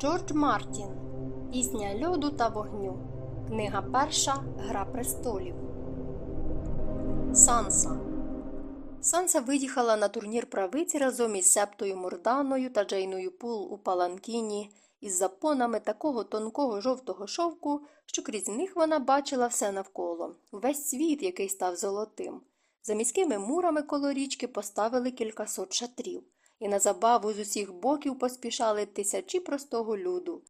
Джордж Мартін Пісня льоду та вогню. Книга перша Гра престолів. Санса. Санса виїхала на турнір правиці разом із Септою Морданою та Джейною Пул у Паланкіні із запонами такого тонкого жовтого шовку, що крізь них вона бачила все навколо, весь світ, який став золотим. За міськими мурами коло річки поставили кількасот шатрів і на забаву з усіх боків поспішали тисячі простого люду.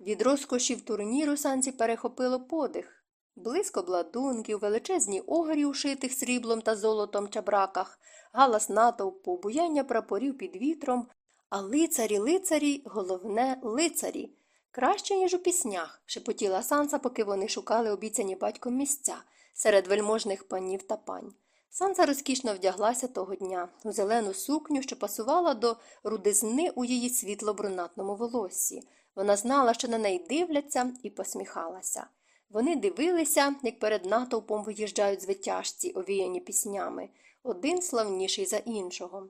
Від розкошів турніру санці перехопило подих. Близько бладунків, величезні огрі, ушитих сріблом та золотом чабраках, галас натовпу, буяння прапорів під вітром, а лицарі, лицарі, головне лицарі. Краще, ніж у піснях, шепотіла санса, поки вони шукали обіцяні батьком місця серед вельможних панів та пань. Санса розкішно вдяглася того дня у зелену сукню, що пасувала до рудизни у її світло-брунатному волоссі. Вона знала, що на неї дивляться, і посміхалася. Вони дивилися, як перед натовпом виїжджають звитяжці, овіяні піснями, один славніший за іншого.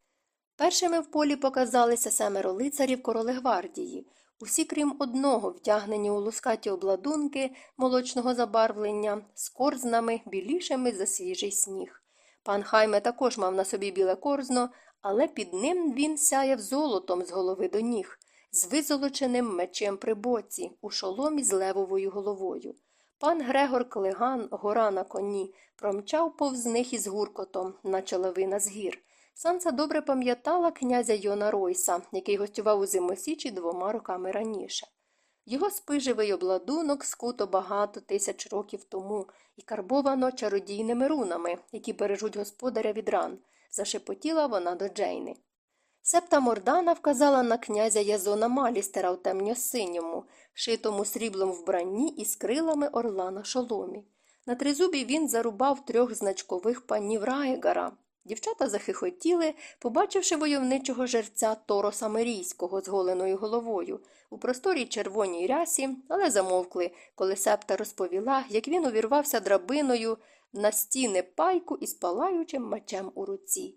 Першими в полі показалися семеро лицарів короли гвардії, усі, крім одного, вдягнені у лускаті обладунки молочного забарвлення, з корзнами, білішими за свіжий сніг. Пан Хайме також мав на собі біле корзно, але під ним він сяяв золотом з голови до ніг, з визолоченим мечем при боці, у шоломі з левовою головою. Пан Грегор Клиган, гора на коні, промчав повз них із гуркотом, наче лавина з гір. Санса добре пам'ятала князя Йона Ройса, який гостював у зимосічі двома роками раніше. Його спиживий обладунок скуто багато тисяч років тому і карбовано чародійними рунами, які бережуть господаря від ран, зашепотіла вона до Джейни. Септа Мордана вказала на князя Язона Малістера у темньо-синьому, шитому сріблом вбранні і з крилами орла на шоломі. На тризубі він зарубав трьох значкових панів Раєгара. Дівчата захихотіли, побачивши войовничого жерця Тороса Мерійського з голеною головою у просторій червоній рясі, але замовкли, коли септа розповіла, як він увірвався драбиною на стіни пайку із палаючим мечем у руці.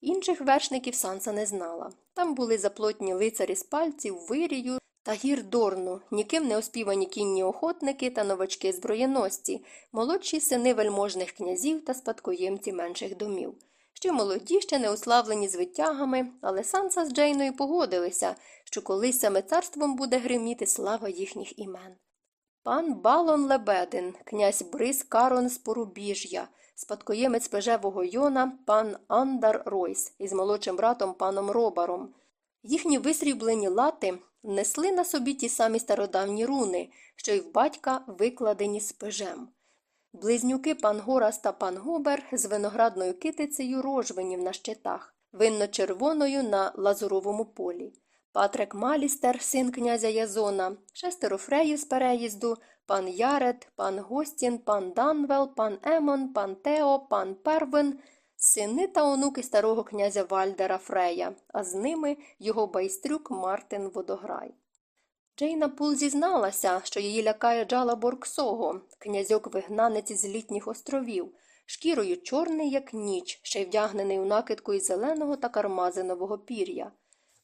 Інших вершників Санса не знала. Там були заплотні лицарі з пальців, вирію та гір Дорну, ніким не оспівані кінні охотники та новачки зброєності, молодші сини вельможних князів та спадкоємці менших домів. Ще молоді, ще не уславлені звитягами, але Санса з Джейною погодилися, що колись саме царством буде гриміти слава їхніх імен. Пан Балон Лебедин, князь Брис Карон з Порубіжжя, спадкоємець пежевого Йона, пан Андар Ройс із молодшим братом паном Робаром. Їхні висріблені лати несли на собі ті самі стародавні руни, що й в батька викладені з пежем. Близнюки пан Горас та пан Губер з виноградною китицею рожвенів на щитах, винно червоною на лазуровому полі. Патрик Малістер, син князя Язона, шестеро фреїв з переїзду, пан Ярет, пан Гостін, пан Данвел, пан Емон, пан Тео, пан Первин, сини та онуки старого князя Вальдера Фрея, а з ними його байстрюк Мартин Водограй. Джейна Пул зізналася, що її лякає Джалабар Ксого, князьок вигнанець із літніх островів, шкірою чорний, як ніч, ще й вдягнений у накидку із зеленого та кармазинового пір'я.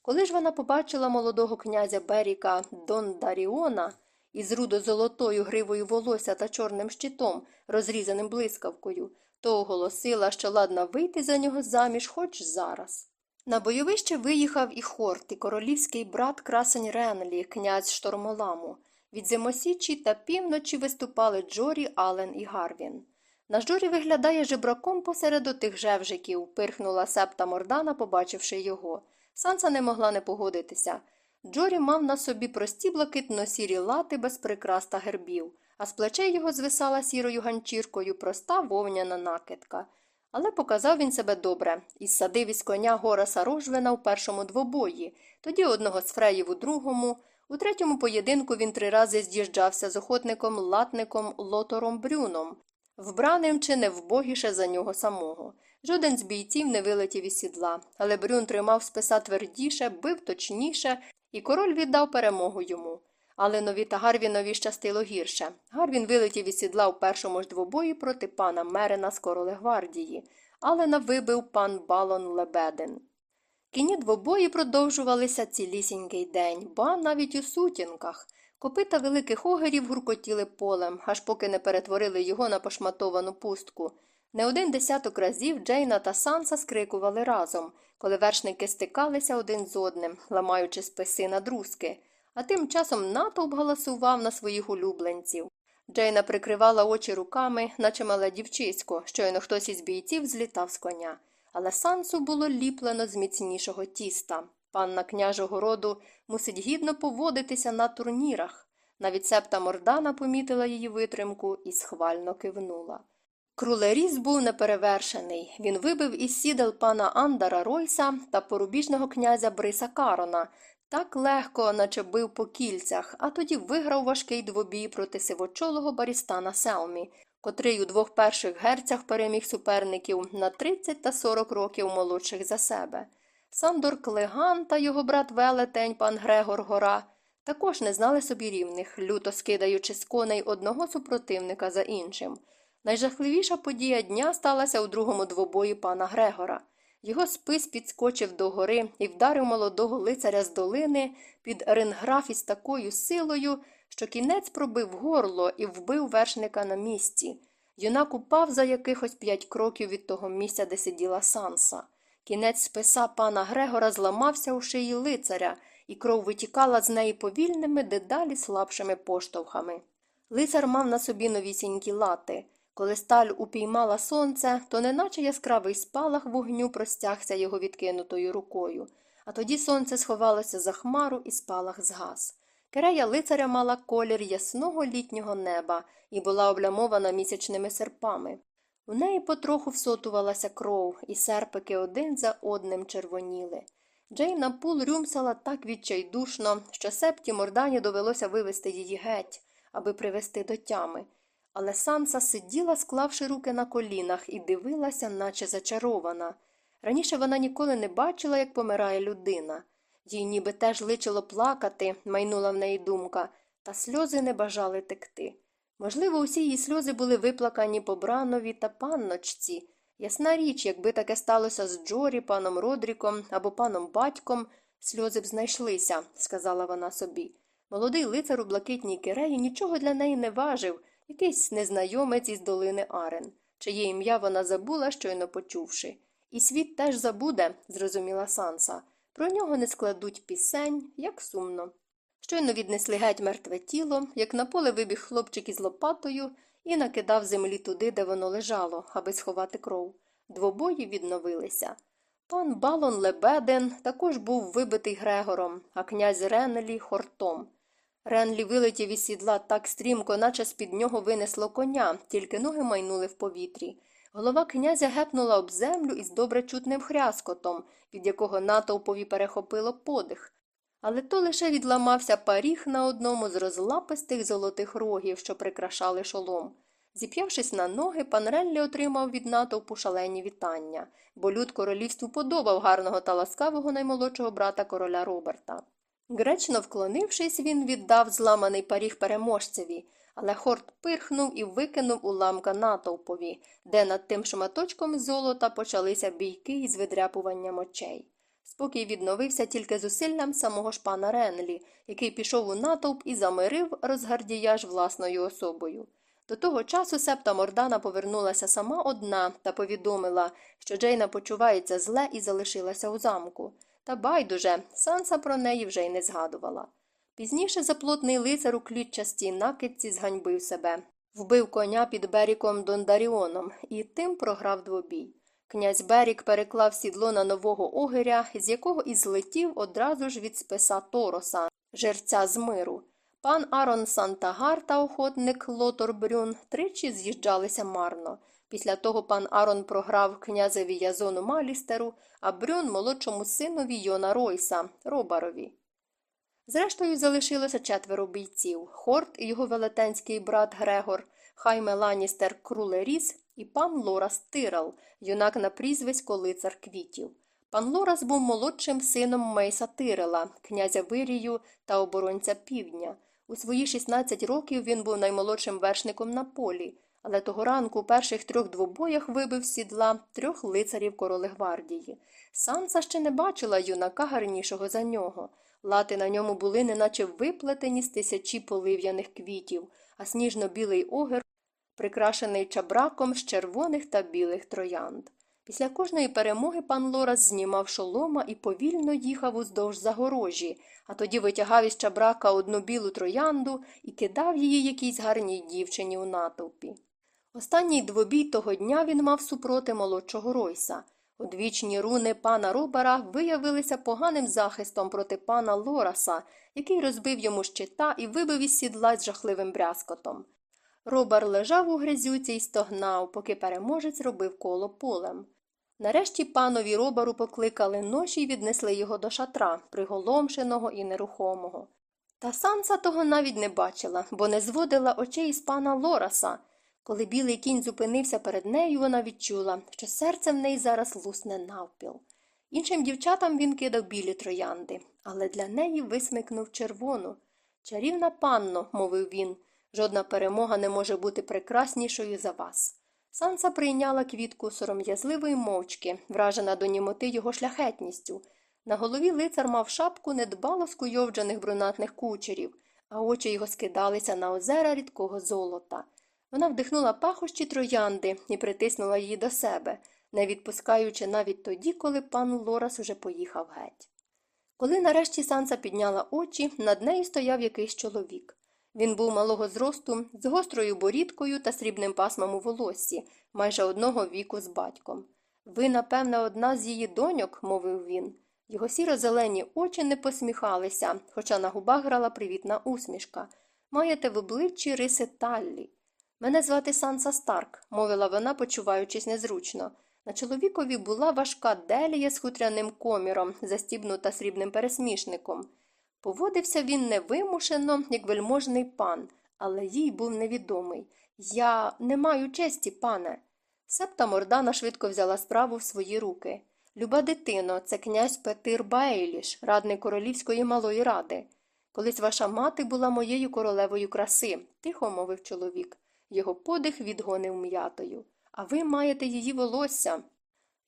Коли ж вона побачила молодого князя Беріка Дон Даріона із рудо-золотою гривою волосся та чорним щитом, розрізаним блискавкою, то оголосила, що ладна вийти за нього заміж хоч зараз. На бойовище виїхав і хорт, і королівський брат красень Ренлі, князь Штормоламу. Від зимосічі та півночі виступали Джорі, Ален і Гарвін. На Джорі виглядає жебраком посеред отих жевжиків, пирхнула септа Мордана, побачивши його. Санса не могла не погодитися. Джорі мав на собі прості блакитно сірі лати без прикрас та гербів, а з плечей його звисала сірою ганчіркою проста вовняна накидка. Але показав він себе добре і садив із коня Гораса Рожвена у першому двобої, тоді одного з фреїв у другому. У третьому поєдинку він три рази з'їжджався з охотником латником Лотором Брюном, вбраним чи не вбогіше за нього самого. Жоден з бійців не вилетів із сідла, але Брюн тримав списа твердіше, бив точніше, і король віддав перемогу йому. Але нові та Гарвінові щастило гірше. Гарвін вилетів із сідла у першому ж двобої проти пана Мерена з королегвардії, але навибив пан Балон Лебедин. Кіні двобої продовжувалися цілісінький день, ба навіть у сутінках. Копита великих огерів гуркотіли полем, аж поки не перетворили його на пошматовану пустку. Не один десяток разів Джейна та Санса скрикували разом, коли вершники стикалися один з одним, ламаючи списи на друзки, а тим часом натовп галасував на своїх улюбленців. Джейна прикривала очі руками, наче мале дівчисько, щойно хтось із бійців злітав з коня. Але сансу було ліплено з міцнішого тіста. Панна княжого роду мусить гідно поводитися на турнірах. Навіть септа Мордана помітила її витримку і схвально кивнула. Крулеріс був неперевершений. Він вибив із сідел пана Андара Ройса та порубіжного князя Бриса Карона так легко, наче бив по кільцях, а тоді виграв важкий двобій проти сивочолого барістана Селмі, котрий у двох перших герцях переміг суперників на 30 та 40 років молодших за себе. Сандор Клеган та його брат велетень пан Грегор Гора також не знали собі рівних, люто скидаючи з коней одного супротивника за іншим. Найжахливіша подія дня сталася у другому двобої пана Грегора. Його спис підскочив до гори і вдарив молодого лицаря з долини під ренграф із такою силою, що кінець пробив горло і вбив вершника на місці. Юнак упав за якихось п'ять кроків від того місця, де сиділа санса. Кінець списа пана Грегора зламався у шиї лицаря, і кров витікала з неї повільними, дедалі слабшими поштовхами. Лицар мав на собі новісінькі лати. Коли сталь упіймала сонце, то неначе яскравий спалах вогню простягся його відкинутою рукою, а тоді сонце сховалося за хмару і спалах згас. Керея лицаря мала колір ясного літнього неба і була облямована місячними серпами. У неї потроху всотувалася кров, і серпики один за одним червоніли. Джейна Пул рюмсала так відчайдушно, що септі мордані довелося вивести її геть, аби привести до тями. Але Санса сиділа, склавши руки на колінах, і дивилася, наче зачарована. Раніше вона ніколи не бачила, як помирає людина. Їй ніби теж личило плакати, майнула в неї думка, та сльози не бажали текти. Можливо, усі її сльози були виплакані по Бранові та панночці. Ясна річ, якби таке сталося з Джорі, паном Родріком або паном батьком, сльози б знайшлися, сказала вона собі. Молодий лицар у блакитній киреї нічого для неї не важив якийсь незнайомець із долини Арен, чиє ім'я вона забула, щойно почувши. І світ теж забуде, зрозуміла Санса. Про нього не складуть пісень, як сумно. Щойно віднесли геть мертве тіло, як на поле вибіг хлопчик із лопатою і накидав землі туди, де воно лежало, аби сховати кров. Двобої відновилися. Пан Балон Лебеден також був вибитий Грегором, а князь Ренелі хортом. Ренлі вилетів із сідла так стрімко, наче з під нього винесло коня, тільки ноги майнули в повітрі. Голова князя гепнула об землю із добре чутним хряскотом, від якого натовпові перехопило подих. Але то лише відламався паріг на одному з розлапистих золотих рогів, що прикрашали шолом. Зіп'явшись на ноги, пан Ренлі отримав від натовпу шалені вітання, бо люд королівству подобав гарного та ласкавого наймолодшого брата короля Роберта. Гречно вклонившись, він віддав зламаний паріг переможцеві, але хорт пирхнув і викинув уламка натовпові, де над тим шматочком золота почалися бійки із видряпуванням очей. Спокій відновився тільки зусиллям самого ж пана Ренлі, який пішов у натовп і замирив розгардіяж власною особою. До того часу септа Мордана повернулася сама одна та повідомила, що Джейна почувається зле і залишилася у замку. Та байдуже, санса про неї вже й не згадувала. Пізніше заплотний лицар у клітчастій накидці зганьбив себе, вбив коня під Беріком Дондаріоном і тим програв двобій. Князь Берік переклав сідло на нового огиря, з якого і злетів одразу ж від списа Тороса, жерця з миру. Пан Арон Сантагар та охотник Лотор Брюн тричі з'їжджалися марно. Після того пан Арон програв князеві Язону Малістеру, а Брюн молодшому синові Йона Ройса, Робарові. Зрештою, залишилося четверо бійців Хорт і його велетенський брат Грегор, Хайме Ланістер Крулеріз і пан Лорас Тирел, юнак на прізвисько лицар квітів. Пан Лорас був молодшим сином Мейса Тирела, князя Вирію та оборонця півдня. У свої 16 років він був наймолодшим вершником на полі, але того ранку у перших трьох двобоях вибив сідла трьох лицарів короли гвардії. Санса ще не бачила юнака гарнішого за нього. Лати на ньому були неначе виплетені з тисячі полив'яних квітів, а сніжно-білий огір прикрашений чабраком з червоних та білих троянд. Після кожної перемоги пан Лорас знімав шолома і повільно їхав уздовж загорожі, а тоді витягав із чабрака одну білу троянду і кидав її якійсь гарній дівчині у натовпі. Останній двобій того дня він мав супроти молодшого Ройса. Одвічні руни пана Робера виявилися поганим захистом проти пана Лораса, який розбив йому щита і вибив із сідла з жахливим брязкотом. Робер лежав у грязюці і стогнав, поки переможець робив коло полем. Нарешті панові робару покликали ноші й віднесли його до шатра, приголомшеного і нерухомого. Та Санса того навіть не бачила, бо не зводила очей із пана Лораса. Коли білий кінь зупинився перед нею, вона відчула, що серце в неї зараз лусне навпіл. Іншим дівчатам він кидав білі троянди, але для неї висмикнув червону. Чарівна панно, мовив він, жодна перемога не може бути прекраснішою за вас. Санса прийняла квітку сором'язливої мовчки, вражена до німоти його шляхетністю. На голові лицар мав шапку недбало скуйовджених брунатних кучерів, а очі його скидалися на озера рідкого золота. Вона вдихнула пахощі троянди і притиснула її до себе, не відпускаючи навіть тоді, коли пан Лорас уже поїхав геть. Коли нарешті Санса підняла очі, над нею стояв якийсь чоловік. Він був малого зросту, з гострою борідкою та срібним пасмом у волоссі, майже одного віку з батьком. Ви, напевне, одна з її доньок, мовив він. Його сіро-зелені очі не посміхалися, хоча на губах грала привітна усмішка. Маєте в обличчі риси Таллі. Мене звати Санса Старк, мовила вона, почуваючись незручно. На чоловікові була важка делія з хутряним коміром, застібнута срібним пересмішником. Поводився він невимушено, як вельможний пан, але їй був невідомий. Я не маю честі, пане. Септа Мордана швидко взяла справу в свої руки. Люба дитино, це князь Петир Баеліш, радник королівської малої ради. Колись ваша мати була моєю королевою краси, тихо мовив чоловік. Його подих відгонив м'ятою. А ви маєте її волосся.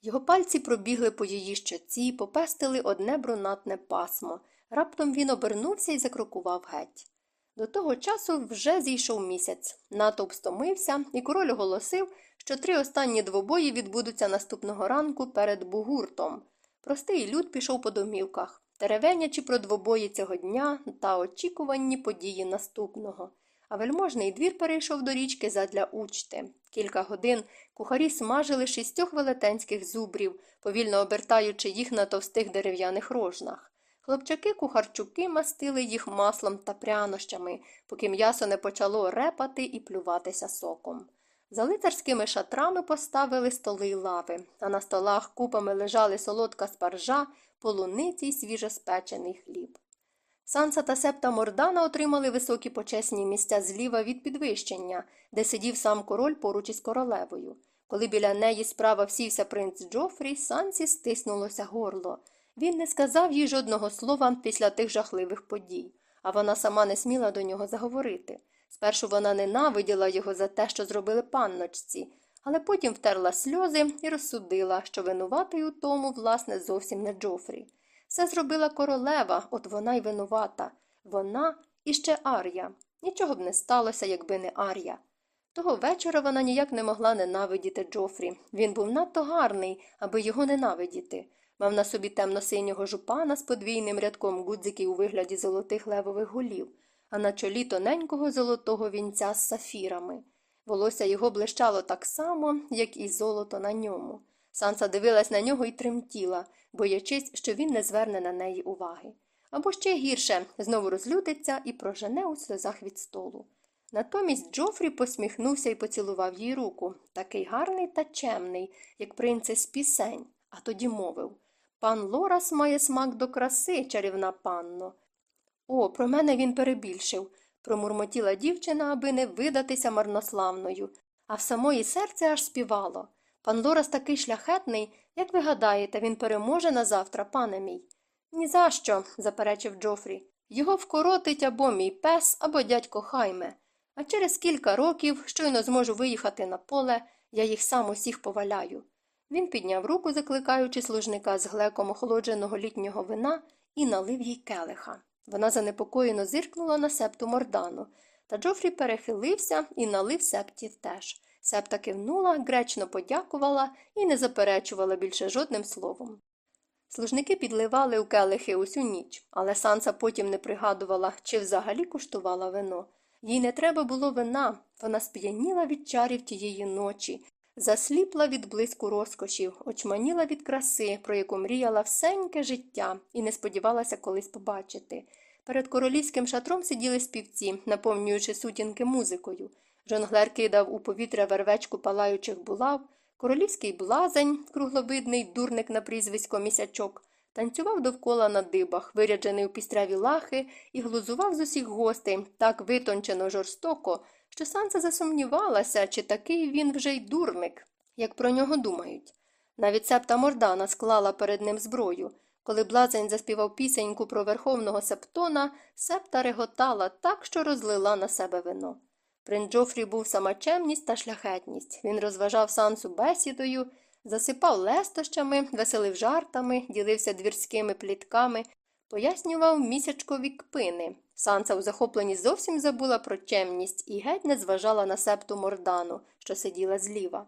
Його пальці пробігли по її щоці, попестили одне брунатне пасмо. Раптом він обернувся і закрокував геть. До того часу вже зійшов місяць. Натовп стомився, і король оголосив, що три останні двобої відбудуться наступного ранку перед бугуртом. Простий люд пішов по домівках, теревенячи про двобої цього дня та очікуванні події наступного. А вельможний двір перейшов до річки задля учти. Кілька годин кухарі смажили шістьох велетенських зубрів, повільно обертаючи їх на товстих дерев'яних рожнах. Хлопчаки-кухарчуки мастили їх маслом та прянощами, поки м'ясо не почало репати і плюватися соком. За лицарськими шатрами поставили столи й лави, а на столах купами лежали солодка спаржа, полуниці й свіжеспечений хліб. Санса та септа Мордана отримали високі почесні місця зліва від підвищення, де сидів сам король поруч із королевою. Коли біля неї справа всівся принц Джофрі, Сансі стиснулося горло. Він не сказав їй жодного слова після тих жахливих подій, а вона сама не сміла до нього заговорити. Спершу вона ненавиділа його за те, що зробили панночці, але потім втерла сльози і розсудила, що винуватий у тому, власне, зовсім не Джофрі. Все зробила королева, от вона й винувата. Вона і ще Ар'я. Нічого б не сталося, якби не Ар'я. Того вечора вона ніяк не могла ненавидіти Джофрі. Він був надто гарний, аби його ненавидіти. Мав на собі темно-синього жупана з подвійним рядком гудзиків у вигляді золотих левових голів, а на чолі тоненького золотого вінця з сафірами. Волосся його блищало так само, як і золото на ньому. Санса дивилась на нього і тремтіла, боячись, що він не зверне на неї уваги. Або ще гірше знову розлютиться і прожене у сльозах від столу. Натомість Джофрі посміхнувся і поцілував їй руку, такий гарний та чемний, як принцес пісень, а тоді мовив Пан Лорас має смак до краси, чарівна панно. О, про мене він перебільшив, промурмотіла дівчина, аби не видатися марнославною, а в самої серце аж співало. Пан Лорас такий шляхетний, як ви гадаєте, він переможе на завтра, пане мій. «Ні за що», – заперечив Джофрі. Його вкоротить або мій пес, або дядько Хайме. А через кілька років, щойно зможу виїхати на поле, я їх сам усіх поваляю. Він підняв руку, закликаючи служника з глеком охолодженого літнього вина, і налив їй келиха. Вона занепокоєно зиркнула на септу мордану, та Джофрі перехилився і налив септі теж. Септа кивнула, гречно подякувала і не заперечувала більше жодним словом. Служники підливали у келихи усю ніч, але Санса потім не пригадувала, чи взагалі куштувала вино. Їй не треба було вина, вона сп'яніла від чарів тієї ночі, засліпла від блиску розкошів, очманіла від краси, про яку мріяла всеньке життя і не сподівалася колись побачити. Перед королівським шатром сиділи співці, наповнюючи сутінки музикою. Жонглер кидав у повітря вервечку палаючих булав, королівський блазень, кругловидний дурник на прізвисько місячок, танцював довкола на дибах, виряджений у пістряві лахи, і глузував з усіх гостей так витончено жорстоко, що Санса засумнівалася, чи такий він вже й дурник, як про нього думають. Навіть септа Мордана склала перед ним зброю. Коли блазень заспівав пісеньку про верховного септона, септа реготала так, що розлила на себе вино. Принц Джофрі був самачемність та шляхетність. Він розважав сансу бесідою, засипав лестощами, веселив жартами, ділився двірськими плітками, пояснював місячкові кпини. Санса у захопленні зовсім забула про чемність і геть не зважала на септу мордану, що сиділа зліва.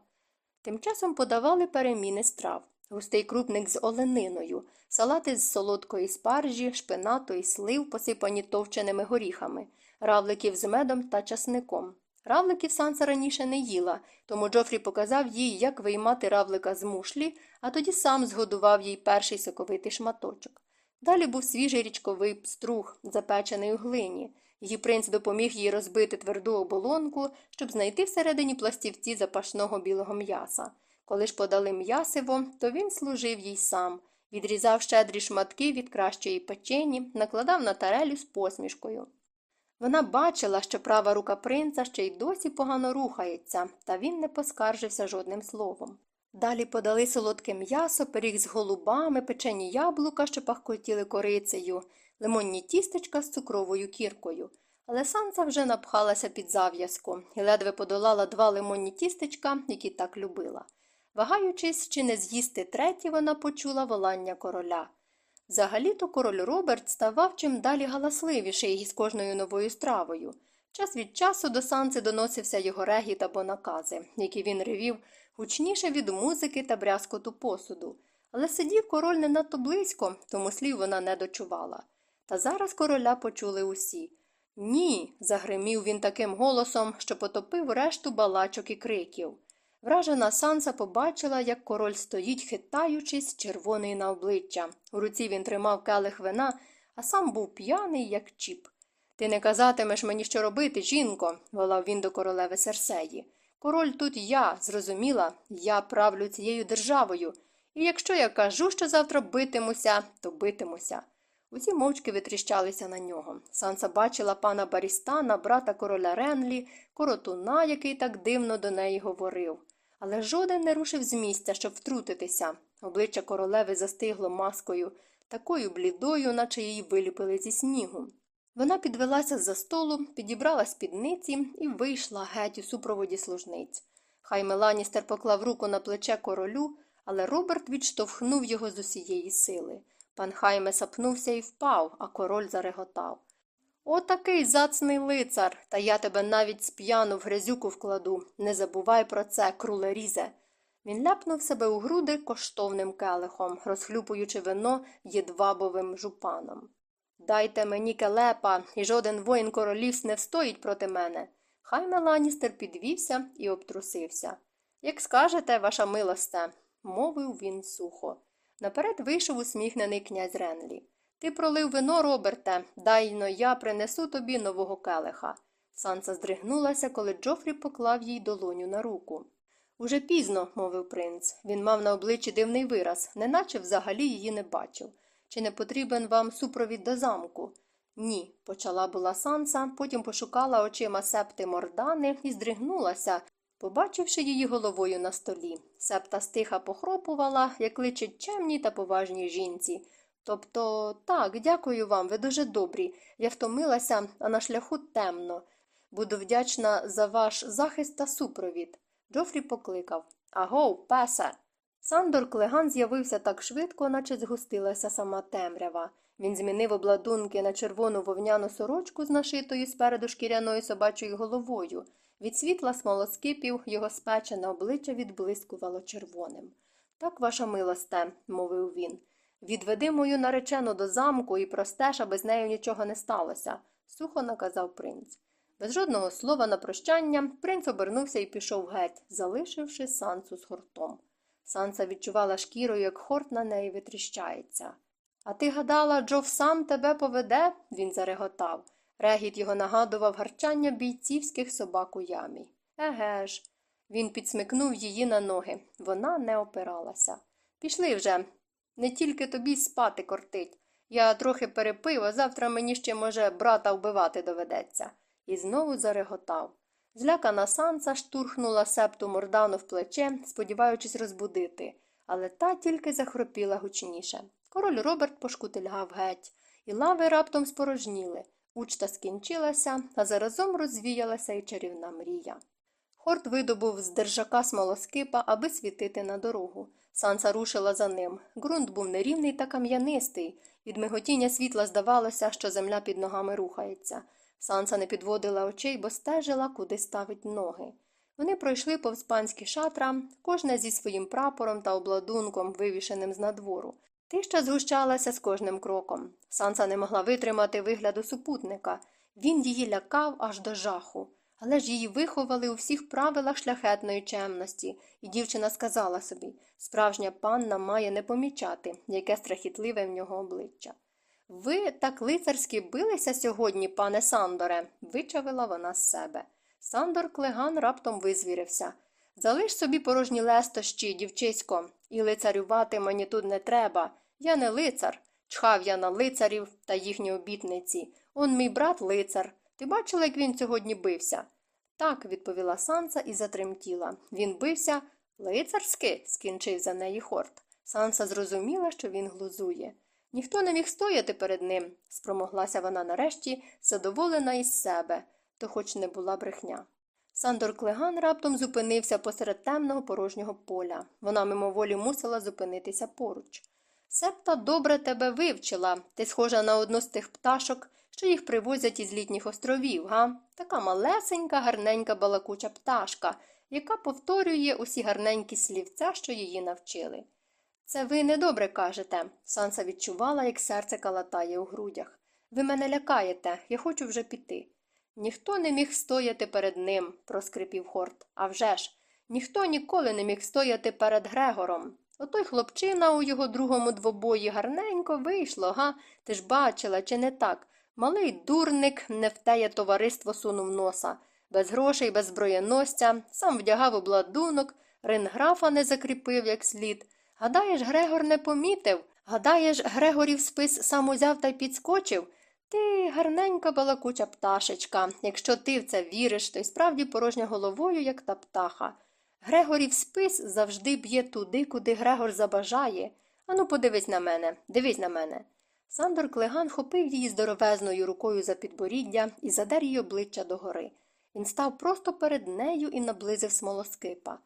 Тим часом подавали переміни страв. Густий крупник з олениною, салати з солодкої спаржі, шпинату і слив, посипані товченими горіхами, равликів з медом та часником. Равликів Санса раніше не їла, тому Джофрі показав їй, як виймати равлика з мушлі, а тоді сам згодував їй перший соковитий шматочок. Далі був свіжий річковий струг, запечений у глині. Її принц допоміг їй розбити тверду оболонку, щоб знайти всередині пластівці запашного білого м'яса. Коли ж подали м'ясиво, то він служив їй сам, відрізав щедрі шматки від кращої печені, накладав на тарелю з посмішкою. Вона бачила, що права рука принца ще й досі погано рухається, та він не поскаржився жодним словом. Далі подали солодке м'ясо, пиріг з голубами, печені яблука, що пахкотіли корицею, лимонні тістечка з цукровою кіркою. Але Санса вже напхалася під зав'язку і ледве подолала два лимонні тістечка, які так любила. Вагаючись, чи не з'їсти треті, вона почула волання короля. Взагалі-то король Роберт ставав чим далі галасливіший із кожною новою стравою. Час від часу до санци доносився його регіт або накази, які він ревів гучніше від музики та брязкоту посуду. Але сидів король не надто близько, тому слів вона не дочувала. Та зараз короля почули усі. Ні. загримів він таким голосом, що потопив решту балачок і криків. Вражена Санса побачила, як король стоїть, хитаючись, червоний на обличчя. У руці він тримав келих вина, а сам був п'яний, як чіп. Ти не казатимеш мені, що робити, жінко, волав він до королеви Серсеї. Король тут я, зрозуміла, я правлю цією державою, і якщо я кажу, що завтра битимуся, то битимуся. Усі мовчки витріщалися на нього. Санса бачила пана Барістана, брата короля Ренлі, коротуна, який так дивно до неї говорив. Але жоден не рушив з місця, щоб втрутитися. Обличчя королеви застигло маскою, такою блідою, наче її виліпили зі снігу. Вона підвелася за столу, підібрала спідниці і вийшла геть у супроводі служниць. Хай Меланістер поклав руку на плече королю, але Роберт відштовхнув його з усієї сили. Пан Хайме сапнувся і впав, а король зареготав. Отакий зацний лицар, та я тебе навіть сп'яну в грязюку вкладу. Не забувай про це, крулерізе. Він ляпнув себе у груди коштовним келихом, розхлюпуючи вино єдвабовим жупаном. Дайте мені келепа, і жоден воїн королівсь не встоїть проти мене. Хай Меланістер підвівся і обтрусився. Як скажете, ваша милосте, мовив він сухо. Наперед вийшов усміхнений князь Ренлі. Ти пролив вино, Роберте, дай но я принесу тобі нового келиха. Санса здригнулася, коли Джофрі поклав їй долоню на руку. Уже пізно, мовив принц. Він мав на обличчі дивний вираз, неначе взагалі її не бачив. Чи не потрібен вам супровід до замку? Ні, почала була Санса, потім пошукала очима септи мордани і здригнулася, побачивши її головою на столі. Септа стиха похропувала, як личить чемній та поважній жінці. Тобто, так, дякую вам, ви дуже добрі. Я втомилася, а на шляху темно. Буду вдячна за ваш захист та супровід. Джофрі покликав Агов, песе. Сандор Клеган з'явився так швидко, наче згустилася сама темрява. Він змінив обладунки на червону вовняну сорочку з нашитою спереду шкіряною собачою головою. Від світла смолоскипів його спечене обличчя відблискувало червоним. Так, ваша милосте, мовив він. Відведи мою наречену до замку і простеж, аби з нею нічого не сталося, сухо наказав принц. Без жодного слова на прощання принц обернувся і пішов геть, залишивши сансу з хортом. Санса відчувала шкірою, як хорт на неї витріщається. А ти гадала, Джов сам тебе поведе? він зареготав. Регіт його нагадував гарчання бійцівських собак у ямі. Еге ж. Він підсмикнув її на ноги. Вона не опиралася. Пішли вже. Не тільки тобі спати кортить. Я трохи перепив, а завтра мені ще, може, брата вбивати доведеться. І знову зареготав. Злякана санса штурхнула септу мордану в плече, сподіваючись розбудити, але та тільки захропіла гучніше. Король Роберт пошкутильгав геть, і лави раптом спорожніли. Учта скінчилася, а заразом розвіялася і чарівна мрія. Хорт видобув з держака смолоскипа, аби світити на дорогу. Санса рушила за ним. Ґрунт був нерівний та кам'янистий. Від миготіння світла здавалося, що земля під ногами рухається. Санса не підводила очей, бо стежила, куди ставить ноги. Вони пройшли повз панські шатра, кожна зі своїм прапором та обладунком, вивішеним з надвору. Тища згущалася з кожним кроком. Санса не могла витримати вигляду супутника. Він її лякав аж до жаху. Але ж її виховали у всіх правилах шляхетної чемності, і дівчина сказала собі справжня панна має не помічати, яке страхітливе в нього обличчя. Ви так лицарськи билися сьогодні, пане Сандоре, вичавила вона з себе. Сандор Клеган раптом визвірився. Залиш собі порожні лестощі, дівчисько, і лицарювати мені тут не треба. Я не лицар. Чхав я на лицарів та їхні обітниці. Он мій брат лицар. Ти бачила, як він сьогодні бився? Так, відповіла Санса і затремтіла. Він бився лицарськи, скінчив за неї хорт. Санса зрозуміла, що він глузує. Ніхто не міг стояти перед ним, спромоглася вона нарешті, задоволена із себе, то хоч не була брехня. Сандор Клеган раптом зупинився посеред темного порожнього поля. Вона мимоволі мусила зупинитися поруч. Септа добре тебе вивчила. Ти схожа на одну з тих пташок, що їх привозять із літніх островів, га? Така малесенька, гарненька балакуча пташка, яка повторює усі гарненькі слівця, що її навчили. Це ви недобре кажете. Санса відчувала, як серце калатає у грудях. Ви мене лякаєте, я хочу вже піти. Ніхто не міг стояти перед ним, проскрипів Хорт. «А вже ж, ніхто ніколи не міг стояти перед Грегором. Отой хлопчина у його другому двобої гарненько вийшло, га? Ти ж бачила, чи не так? Малий дурник не в теє товариство сунув носа. Без грошей, без зброєносця, сам вдягав обладунок, ринграфа не закріпив як слід. Гадаєш, Грегор не помітив? Гадаєш, Грегорів спис сам узяв та й підскочив? Ти гарненька балакуча пташечка. Якщо ти в це віриш, то й справді порожня головою, як та птаха. Грегорів спис завжди б'є туди, куди Грегор забажає. Ану, подивись на мене, дивись на мене. Сандор Клеган хопив її здоровезною рукою за підборіддя і задер її обличчя догори. Він став просто перед нею і наблизив смолоскипа.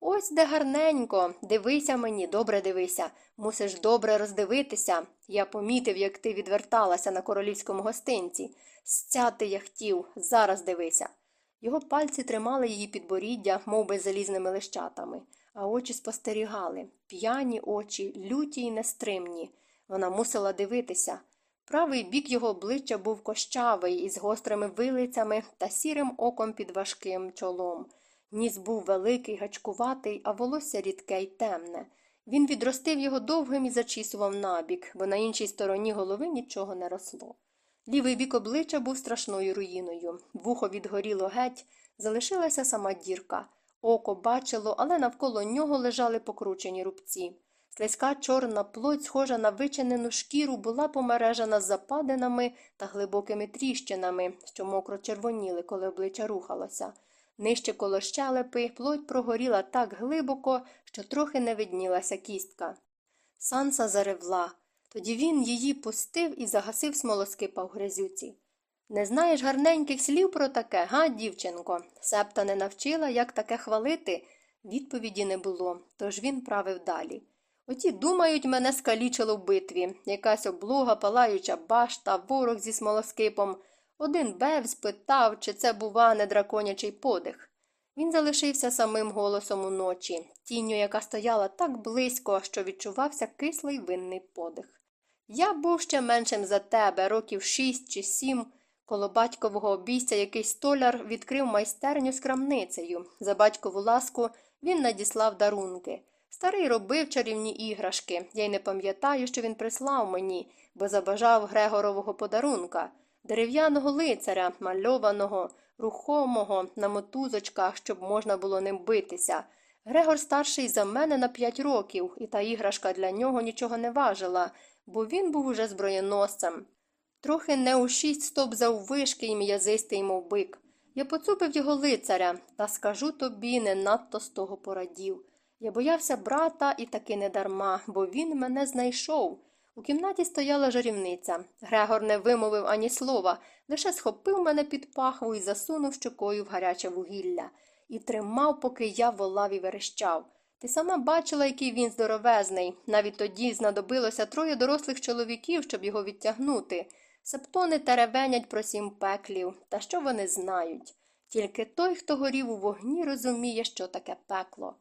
Ось де гарненько, дивися мені, добре дивися, мусиш добре роздивитися. Я помітив, як ти відверталася на королівському гостинці. Стяти я хотів, зараз дивися. Його пальці тримали її підборіддя, мов би залізними лищатами, а очі спостерігали п'яні очі, люті й нестримні. Вона мусила дивитися. Правий бік його обличчя був кощавий, із гострими вилицями та сірим оком під важким чолом. Ніс був великий, гачкуватий, а волосся рідке й темне. Він відростив його довгим і зачісував набік, бо на іншій стороні голови нічого не росло. Лівий бік обличчя був страшною руїною. Вухо відгоріло геть, залишилася сама дірка. Око бачило, але навколо нього лежали покручені рубці. Слизька чорна плоть, схожа на вичинену шкіру, була помережена западинами та глибокими тріщинами, що мокро червоніли, коли обличчя рухалося. Нижче коло щелепи плоть прогоріла так глибоко, що трохи не виднілася кістка. Санса заревла. Тоді він її пустив і загасив смолоскипа в грязюці. Не знаєш гарненьких слів про таке, га, дівчинко? Септа не навчила, як таке хвалити. Відповіді не було, тож він правив далі. Оті думають, мене скалічило в битві. Якась облога, палаюча башта, ворог зі смолоскипом. Один бев спитав, чи це, бува, не драконячий подих. Він залишився самим голосом уночі, тінню, яка стояла так близько, що відчувався кислий винний подих. Я був ще меншим за тебе, років шість чи сім. Коло батькового обійстя якийсь столяр відкрив майстерню з крамницею. За батькову ласку він надіслав дарунки. Старий робив чарівні іграшки. Я й не пам'ятаю, що він прислав мені, бо забажав Грегорового подарунка, дерев'яного лицаря, мальованого, рухомого, на мотузочках, щоб можна було ним битися. Грегор старший за мене на п'ять років, і та іграшка для нього нічого не важила, бо він був уже зброєносцем. Трохи не у шість стоп заввишки і м'язистий, мов бик. Я поцупив його лицаря, та скажу тобі, не надто з того порадів. Я боявся брата і таки не дарма, бо він мене знайшов. У кімнаті стояла жарівниця. Грегор не вимовив ані слова, лише схопив мене під пахву і засунув щокою в гаряче вугілля. І тримав, поки я волав і верещав. Ти сама бачила, який він здоровезний. Навіть тоді знадобилося троє дорослих чоловіків, щоб його відтягнути. Септони теревенять про сім пеклів, та що вони знають? Тільки той, хто горів у вогні, розуміє, що таке пекло.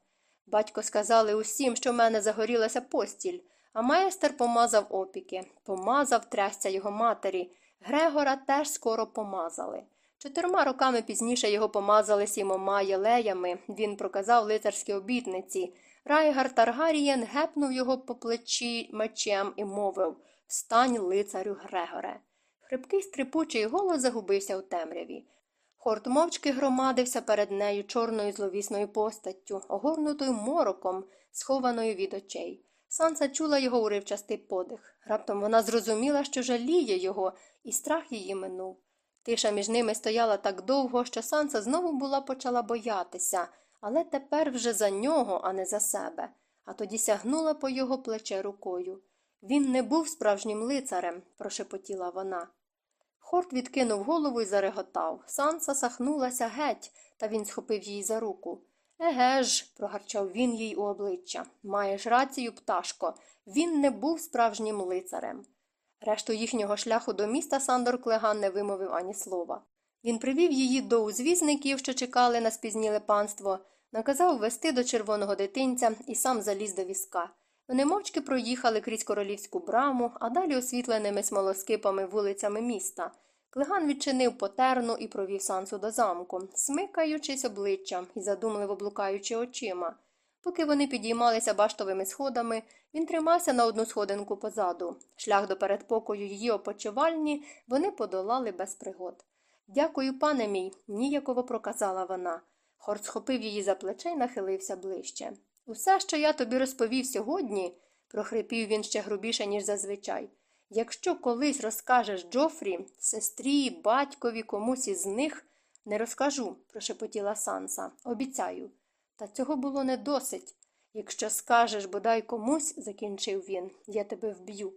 Батько сказали усім, що в мене загорілася постіль, а майстер помазав опіки, помазав трясця його матері. Грегора теж скоро помазали. Чотирма роками пізніше його помазали сімома єлеями, він проказав лицарські обітниці. Райгар Таргарієн гепнув його по плечі мечем і мовив Встань, лицарю Грегоре. Хрипкий стрипучий голос загубився у темряві. Хорт мовчки громадився перед нею чорною зловісною постаттю, огорнутою мороком, схованою від очей. Санса чула його уривчастий подих. Раптом вона зрозуміла, що жаліє його, і страх її минув. Тиша між ними стояла так довго, що Санса знову була почала боятися, але тепер вже за нього, а не за себе, а тоді сягнула по його плече рукою. Він не був справжнім лицарем, прошепотіла вона. Хорт відкинув голову і зареготав. Санса сахнулася геть, та він схопив її за руку. Еге ж, прогарчав він їй у обличчя. Маєш рацію, пташко. Він не був справжнім лицарем. Решту їхнього шляху до міста Сандор Клеган не вимовив ані слова. Він привів її до узвізників, що чекали на спізніле панство, наказав вести до червоного дитинця і сам заліз до візка. Вони мовчки проїхали крізь королівську браму, а далі освітленими смолоскипами вулицями міста. Клиган відчинив потерну і провів сансу до замку, смикаючись обличчям і задумливо блукаючи очима. Поки вони підіймалися баштовими сходами, він тримався на одну сходинку позаду. Шлях до передпокою її опочивальні вони подолали без пригод. Дякую, пане мій, ніяково проказала вона. Хорт схопив її за плече й нахилився ближче. Усе, що я тобі розповів сьогодні, прохрипів він ще грубіше, ніж зазвичай. Якщо колись розкажеш Джофрі, сестрі, батькові, комусь із них, не розкажу, прошепотіла Санса. Обіцяю. Та цього було не досить. Якщо скажеш бодай комусь, закінчив він, я тебе вб'ю.